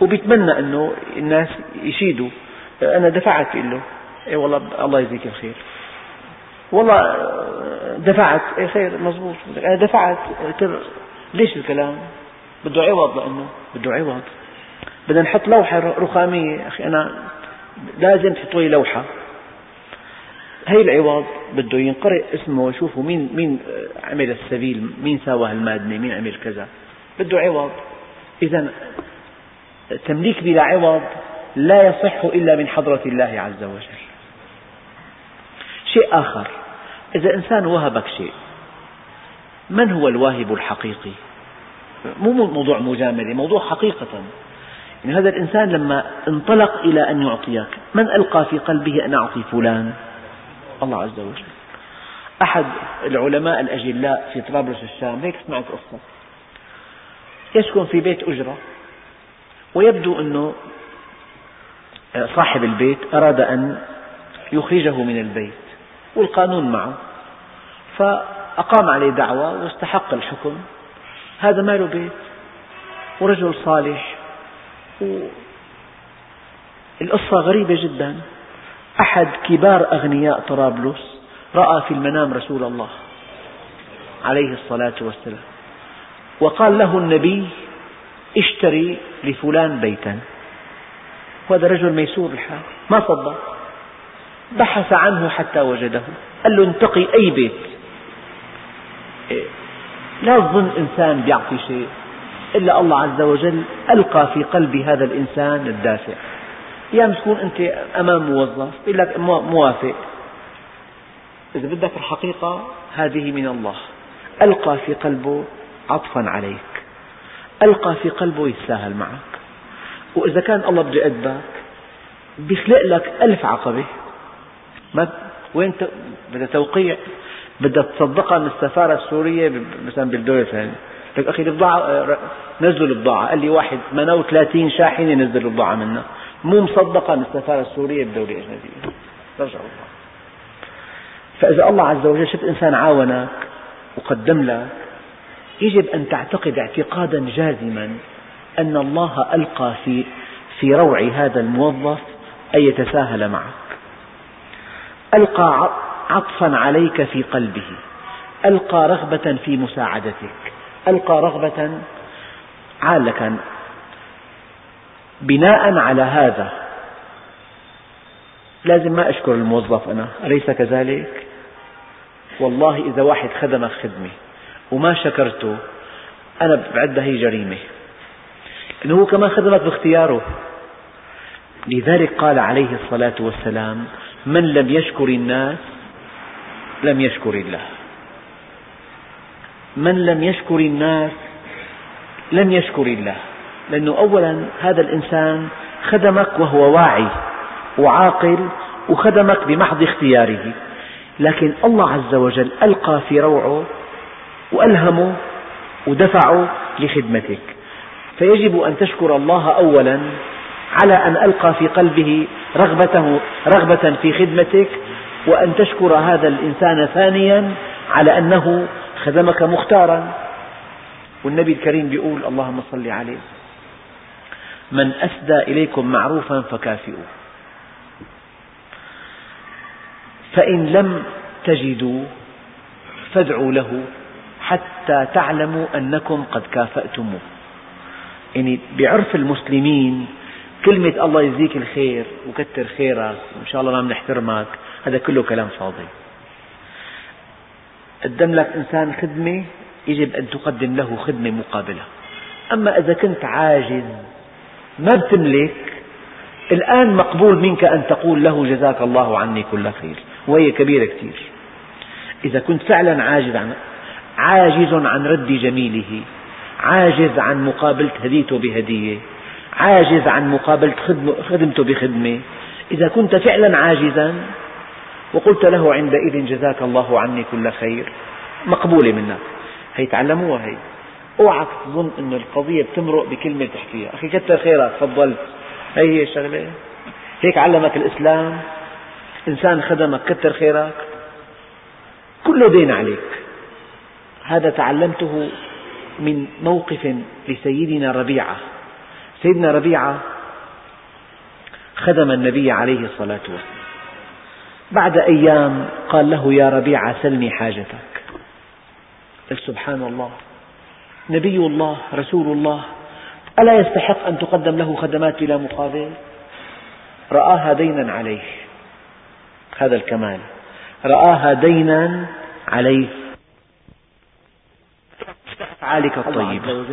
وبيتمنى أنه الناس يشيدوا. أنا دفعت له إيه والله الله يجزيك الخير. والله دفعت. إيه خير مضبوط أنا دفعت. ليش الكلام؟ بده عوض لأنه بده عوض. بدنا نحط لوحة رخامية. أخي أنا لازم تحطوا لي لوحة. هي العوض بده ينقرئ اسمه ويشوفوا مين مين عمل السبيل، مين ساوى هالمادة، مين عمل كذا، بده عوض، إذا تمليك بلا عوض لا يصح إلا من حضرة الله عز وجل. شيء آخر، إذا إنسان وهبك شيء، من هو الواهب الحقيقي؟ مو موضوع مجاملة، موضوع حقيقة، يعني هذا الإنسان لما انطلق إلى أن يعطيك من ألقى في قلبه أن أعطي فلان؟ الله عز وجل. أحد العلماء الأجلاء في طرابلس الشام هيك سمعت قصة يسكن في بيت أجرة ويبدو أنه صاحب البيت أراد أن يخرجه من البيت والقانون معه. فأقام عليه دعوة واستحق الحكم. هذا ما له بيت ورجل صالح القصة غريبة جدا. أحد كبار أغنياء طرابلس رأى في المنام رسول الله عليه الصلاة والسلام وقال له النبي اشتري لفلان بيتا. وهذا رجل ميسور الحال ما صدق. بحث عنه حتى وجده قال له انتقي أي بيت. لا تظن إنسان بيعطي شيء إلا الله عز وجل ألقى في قلب هذا الإنسان الدافع. يا تكون أنت أمام موظف يقول لك موافق. إذا بدك الحقيقة هذه من الله. ألقى في قلبه عطفا عليك. ألقى في قلبه يتساهل معك. وإذا كان الله بده يأدبك بيخلق لك ألف عقبة. ما وين بدها توقيع؟ بدها تصدقها من السفارة السورية مثلا بالدولة الفلانية لك أخي البضاعة نزلوا البضاعة. قال لي واحد 38 شاحنة نزل البضاعة منها. مو مصدقة من السفارة السورية بدولة أجنبية رجع الله. فإذا الله عز وجل شفت إنسان عاونك وقدم لك يجب أن تعتقد اعتقادا جازما أن الله ألقى في في روع هذا الموظف أن يتساهل معك. ألقى عطفا عليك في قلبه. ألقى رغبة في مساعدتك. ألقى رغبة عالة بناء على هذا. لازم ما أشكر الموظف أنا أليس كذلك؟ والله إذا واحد خدمك خدمة وما شكرته أنا بعدها هي جريمة. أنه هو كمان خدمك باختياره. لذلك قال عليه الصلاة والسلام من لم يشكر الناس لم يشكر الله. من لم يشكر الناس لم يشكر الله. لأنه أولا هذا الإنسان خدمك وهو واعي وعاقل وخدمك بمحض اختياره. لكن الله عز وجل ألقى في روعه وألهمه ودفعه لخدمتك. فيجب أن تشكر الله أولا على أن ألقى في قلبه رغبته رغبة في خدمتك وأن تشكر هذا الإنسان ثانيا على أنه خدمك مختارا. والنبي الكريم يقول اللهم صل عليه. من أسدى إليكم معروفا فكافئوه. فإن لم تجدوا فادعوا له حتى تعلموا أنكم قد كافأتموه. يعني بعرف المسلمين كلمة الله يجزيك الخير وكتر خيرك وإن شاء الله ما بنحترمك هذا كله كلام فاضي. قدم لك إنسان خدمة يجب أن تقدم له خدمة مقابلة. أما إذا كنت عاجز ما بتملك. الآن مقبول منك أن تقول له جزاك الله عني كل خير وهي كبيرة كثير إذا كنت فعلا عاجز عن عاجز عن رد جميله عاجز عن مقابلة هديته بهدية عاجز عن مقابلة خدمته بخدمة. إذا كنت فعلا عاجزا وقلت له عندئذ جزاك الله عني كل خير مقبولة منك. هي تعلموها هي. أوعك تظن أن القضية بتمرق بكلمة تحكيها. أخي كتر خيرك تفضلت هي هي الشغلة هيك علمك الإسلام إنسان خدمك كتر خيرك كله دين عليك. هذا تعلمته من موقف لسيدنا ربيعة. سيدنا ربيعة خدم النبي عليه الصلاة والسلام. بعد أيام قال له يا ربيعة سلني حاجتك. سبحان الله. نبي الله رسول الله. ألا يستحق أن تقدم له خدمات بلا مقابل؟ رآها دينا عليه. هذا الكمال. رآها دينا عليه. أفعالك الطيبة.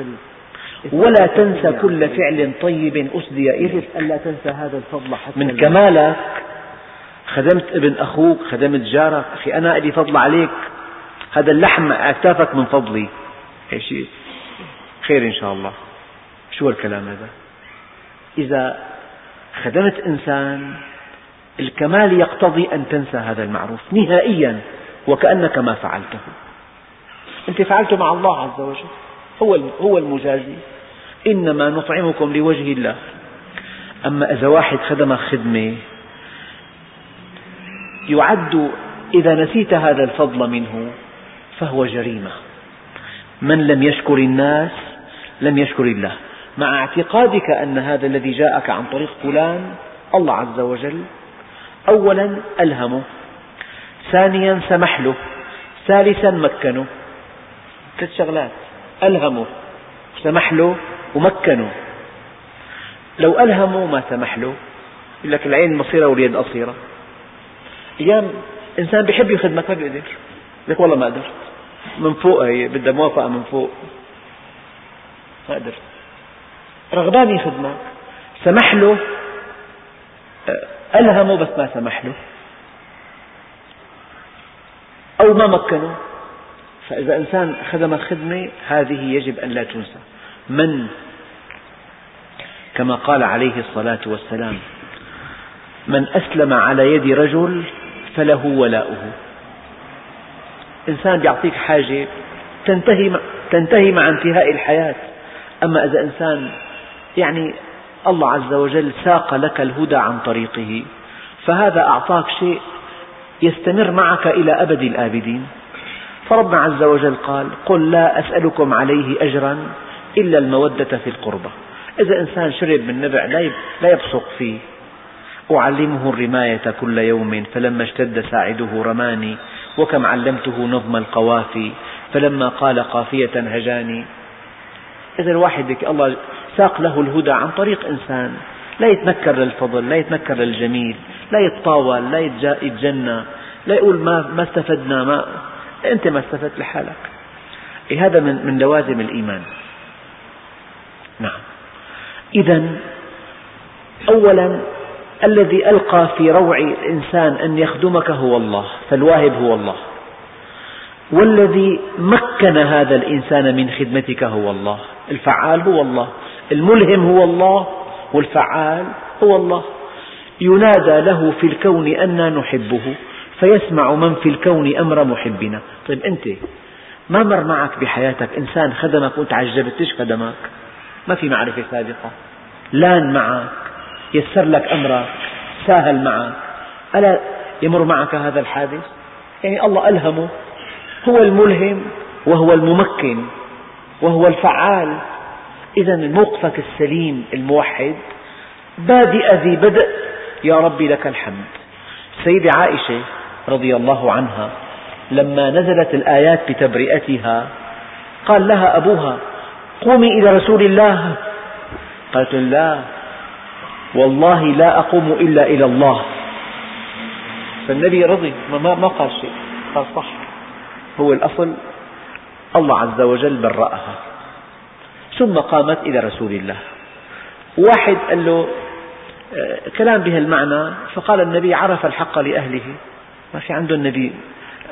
ولا تنسى كل فعل طيب أسدي إليك. ألا تنسى هذا الفضل حتى من كمالك خدمت ابن أخوك خدمت جارك. أخي أنا لي فضل عليك. هذا اللحم أكتافك من فضلي. شيء خير إن شاء الله. شو الكلام هذا؟ إذا خدمت إنسان الكمال يقتضي أن تنسى هذا المعروف نهائيا وكأنك ما فعلته. أنت فعلته مع الله عز وجل. هو هو المجازي إنما نطعمكم لوجه الله. أما إذا واحد خدمك خدمة يعد إذا نسيت هذا الفضل منه فهو جريمة. من لم يشكر الناس لم يشكر الله. مع اعتقادك أن هذا الذي جاءك عن طريق فلان الله عز وجل أولا ألهمه ثانيا سمح له ثالثا مكنه. ثلاث شغلات. ألهمه سمح له ومكنه. لو ألهمه ما سمح له يقول لك العين بصيرة واليد قصيرة. أيام إنسان بيحب يخدمك ما بيقدر لك والله ما قدرت. من فوق هي بدها موافقة من فوق. ما قدرت. رغبان يخدمك سمح له ألهمه بس ما سمح له. أو ما مكنه. فإذا إنسان خدم خدمة هذه يجب أن لا تنسى. من؟ كما قال عليه الصلاة والسلام من أسلم على يد رجل فله ولاؤه. إنسان يعطيك حاجة تنتهي تنتهي مع انتهاء الحياة. أما إذا إنسان يعني الله عز وجل ساق لك الهدى عن طريقه فهذا أعطاك شيء يستمر معك إلى أبد الآبدين. فربنا عز وجل قال قل لا أسألكم عليه أجرا إلا المودة في القربى. إذا إنسان شرب من نبع لا يبصق فيه. أعلمه الرماية كل يوم فلما اشتد ساعده رماني. وكم علمته نظم القوافي. فلما قال قافية هجاني إذا الواحد الله ساق له الهدى عن طريق إنسان. لا يتنكر للفضل لا يتنكر للجميل لا يتطاول لا يتجنى لا يقول ما, ما استفدنا ما أنت ما استفدت لحالك. إيه هذا من, من لوازم الإيمان. نعم. إذا أولا الذي ألقى في روع الإنسان أن يخدمك هو الله فالواهب هو الله. والذي مكن هذا الإنسان من خدمتك هو الله. الفعال هو الله. الملهم هو الله. والفعال هو الله. ينادى له في الكون أنا نحبه فيسمع من في الكون أمر محبنا. طيب أنت ما مر معك بحياتك إنسان خدمك وأنت عجبت خدمك؟ ما في معرفة سابقة. لأن معك. يسر لك أمرك ساهل معك ألا يمر معك هذا الحادث؟ يعني الله ألهمه. هو الملهم وهو الممكن وهو الفعال. إذا موقفك السليم الموحد بادئ ذي بدء يا ربي لك الحمد. سيدة عائشة رضي الله عنها لما نزلت الآيات بتبرئتها قال لها أبوها قومي إلى رسول الله. قالت لا والله لا أقوم إلا إلى الله. فالنبي رضي ما, ما قال شيء قال صح. هو الأصل الله عز وجل برأها. ثم قامت إلى رسول الله. واحد قال له آه، كلام بهالمعنى فقال النبي عرف الحق لأهله. ما في عنده النبي.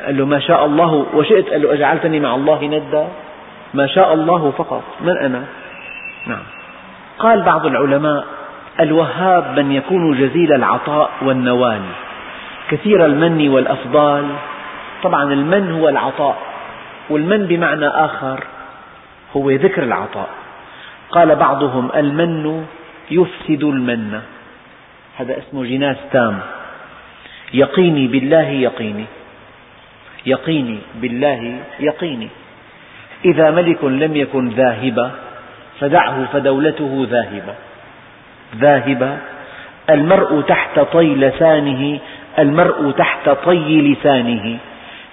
قال له ما شاء الله. وشئت؟ قال له أجعلتني مع الله ندا. ما شاء الله فقط. من أنا؟ نعم. قال بعض العلماء الوهاب من يكون جزيل العطاء والنوال كثير المن والأفضال. طبعا المن هو العطاء والمن بمعنى آخر هو ذكر العطاء. قال بعضهم المن يفسد المن. هذا اسمه جناس تام. يقيني بالله يقيني. يقيني بالله يقيني. إذا ملك لم يكن ذاهبا فدعه فدولته ذاهبة. ذاهبة. المرء تحت طي لسانه المرء تحت طي لسانه.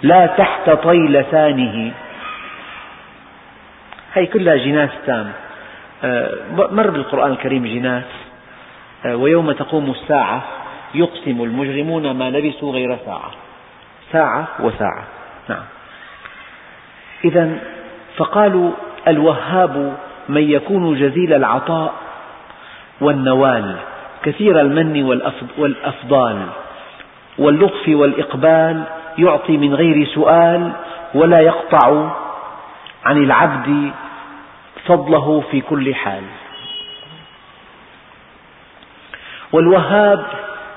لا تحت طي لسانه. هي كلها جناس تام. آه، مر بالقرآن الكريم جناس. آه، ويوم تقوم الساعة يقسم المجرمون ما لبثوا غير ساعة. ساعة وساعة. نعم. إذا فقالوا الوهاب من يكون جزيل العطاء والنوال كثير المن والأفضال. واللطف والإقبال يعطي من غير سؤال ولا يقطع عن العبد فضله في كل حال. والوهاب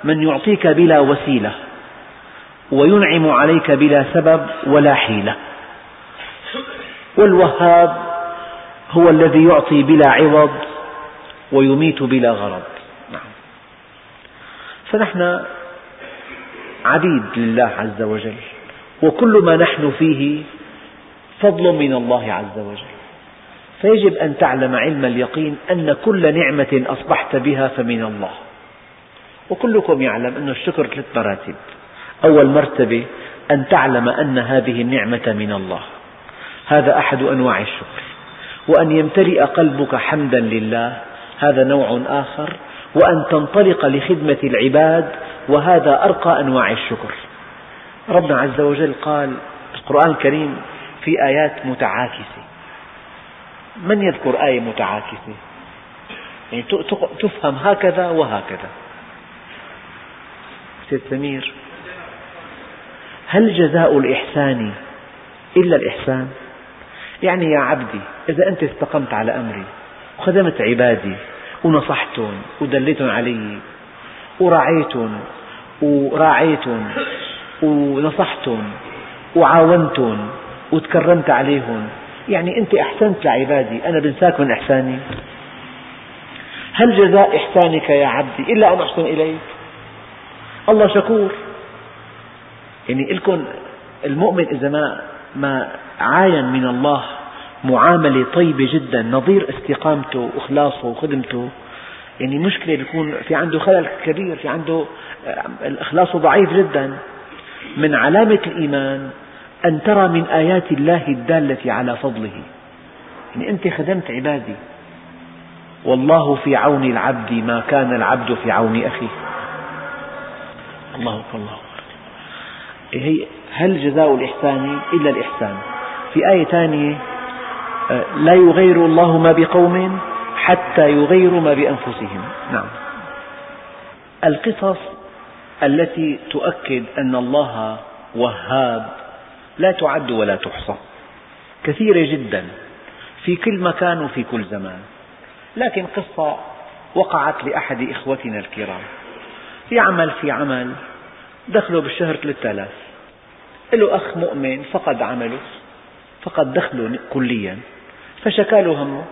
من يعطيك بلا وسيلة وينعم عليك بلا سبب ولا حيلة. والوهاب هو الذي يعطي بلا عوض ويميت بلا غرض. نعم. فنحن عبيد لله عز وجل وكل ما نحن فيه فضل من الله عز وجل. فيجب أن تعلم علم اليقين أن كل نعمة أصبحت بها فمن الله. وكلكم يعلم أن الشكر ثلاث مراتب أول مرتبة أن تعلم أن هذه النعمة من الله. هذا أحد أنواع الشكر. وأن يمتلئ قلبك حمدا لله هذا نوع آخر وأن تنطلق لخدمة العباد وهذا أرقى أنواع الشكر. ربنا عز وجل قال القرآن الكريم في آيات متعاكسة. من يذكر آية متعاكسة؟ يعني تفهم هكذا وهكذا. سيد سمير هل جزاء الإحسان إلا الإحسان؟ يعني يا عبدي إذا أنت استقمت على أمري وخدمت عبادي ونصحتهم ودليتهم علي ورعيتهم وراعيتهم ونصحتهم وعاونتهم وتكرمت عليهم. يعني أنت أحسنت لعبادي أنا بنساك من إحساني. هل جزاء إحسانك يا عبدي إلا أن أحسن إليك؟ الله شكور. يعني لكم المؤمن إذا ما ما عاين من الله معاملة طيبة جدا نظير استقامته وإخلاصه وخدمته يعني مشكلة يكون في عنده خلل كبير في عنده الإخلاص ضعيف جدا. من علامة الإيمان أن ترى من آيات الله الدالة على فضله. يعني أنت خدمت عبادي. والله في عون العبد ما كان العبد في عون أخيه. الله أكبر الله هي هل جزاء الإحسان إلا الإحسان؟ في آية ثانية آه، لا يغير الله ما بقوم حتى يغيروا ما بأنفسهم. نعم. القصص التي تؤكد أن الله وهاب لا تعد ولا تحصى. كثيرة جدا. في كل مكان وفي كل زمان. لكن قصة وقعت لأحد إخوتنا الكرام. يعمل في عمل. دخله بالشهر 3000 له أخ مؤمن فقد عمله فقد دخله كليا. فشكى له همه.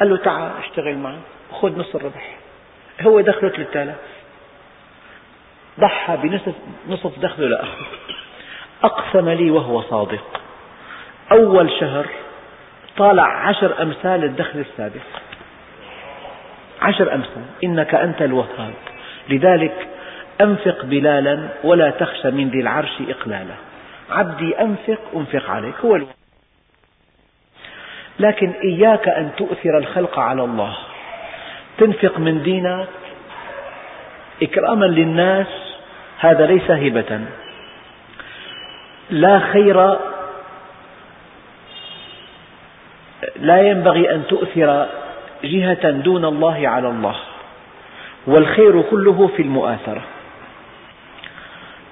قال له تعال اشتغل معي وخذ نصف الربح. هو دخله 3000 ضحى بنصف نصف دخله لأخيه. أقسم لي وهو صادق. أول شهر طالع عشر أمثال الدخل السابق. عشر أمثال. إنك أنت الوهاب. لذلك أنفق بلالا ولا تخشى من ذي العرش إقلالا. عبدي أنفق أنفق عليك. هو الوهاب. لكن إياك أن تؤثر الخلق على الله. تنفق من دينك. إكراما للناس. هذا ليس هبة. لا خير لا ينبغي أن تؤثر جهة دون الله على الله. والخير كله في المؤاثرة.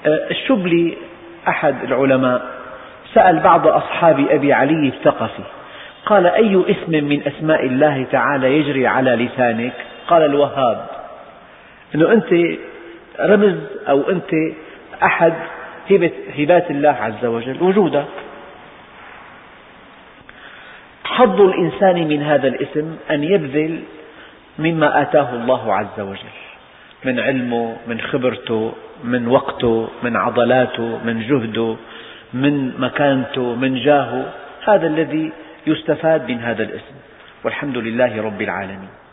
الشبلي أحد العلماء سأل بعض أصحاب أبي علي الثقفي. قال أي اسم من أسماء الله تعالى يجري على لسانك؟ قال الوهاب. أنه أنت رمز أو أنت أحد هبات الله عز وجل. وجودك حظ الإنسان من هذا الاسم أن يبذل مما آتاه الله عز وجل. من علمه من خبرته من وقته من عضلاته من جهده من مكانته من جاهه. هذا الذي يستفاد من هذا الاسم. والحمد لله رب العالمين.